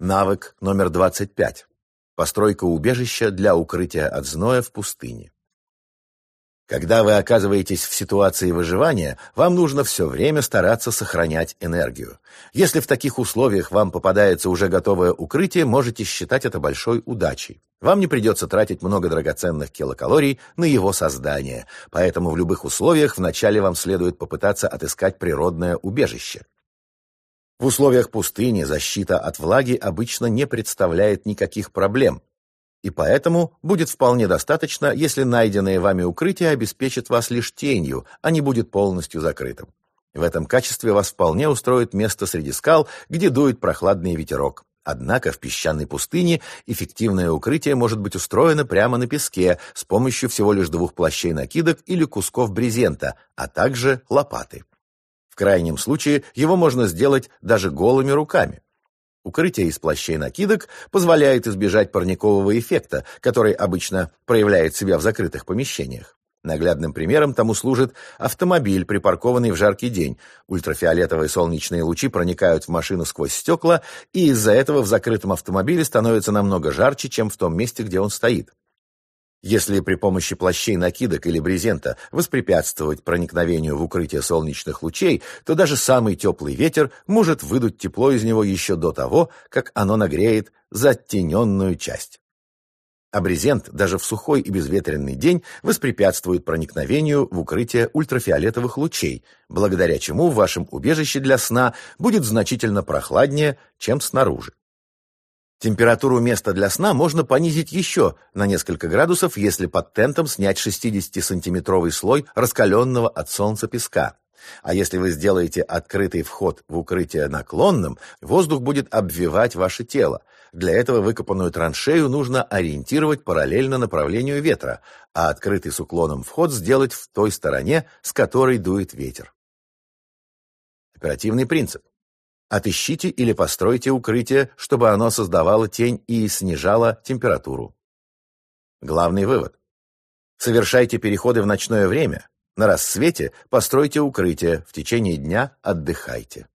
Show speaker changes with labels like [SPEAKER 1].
[SPEAKER 1] Навык номер 25. Постройка убежища для укрытия от зноя в пустыне. Когда вы оказываетесь в ситуации выживания, вам нужно все время стараться сохранять энергию. Если в таких условиях вам попадается уже готовое укрытие, можете считать это большой удачей. Вам не придется тратить много драгоценных килокалорий на его создание, поэтому в любых условиях вначале вам следует попытаться отыскать природное убежище. В условиях пустыни защита от влаги обычно не представляет никаких проблем, и поэтому будет вполне достаточно, если найденное вами укрытие обеспечит вас лишь тенью, а не будет полностью закрытым. В этом качестве вас вполне устроит место среди скал, где дует прохладный ветерок. Однако в песчаной пустыне эффективное укрытие может быть устроено прямо на песке с помощью всего лишь двух плащей накидок или кусков брезента, а также лопаты. Крайнем случае его можно сделать даже голыми руками. Укрытие из плащей накидок позволяет избежать парникового эффекта, который обычно проявляет себя в закрытых помещениях. Наглядным примером тому служит автомобиль, припаркованный в жаркий день. Ультрафиолетовые солнечные лучи проникают в машину сквозь стекла, и из-за этого в закрытом автомобиле становится намного жарче, чем в том месте, где он стоит. Если при помощи плащей накидок или брезента воспрепятствовать проникновению в укрытие солнечных лучей, то даже самый теплый ветер может выдуть тепло из него еще до того, как оно нагреет затененную часть. А брезент даже в сухой и безветренный день воспрепятствует проникновению в укрытие ультрафиолетовых лучей, благодаря чему в вашем убежище для сна будет значительно прохладнее, чем снаружи. Температуру места для сна можно понизить еще на несколько градусов, если под тентом снять 60-сантиметровый слой раскаленного от солнца песка. А если вы сделаете открытый вход в укрытие наклонным, воздух будет обвивать ваше тело. Для этого выкопанную траншею нужно ориентировать параллельно направлению ветра, а открытый с уклоном вход сделать в той стороне, с которой дует ветер. Оперативный принцип. Отыщите или постройте укрытие, чтобы оно создавало тень и снижало температуру. Главный вывод. Совершайте переходы в ночное время. На рассвете постройте укрытие, в течение дня отдыхайте.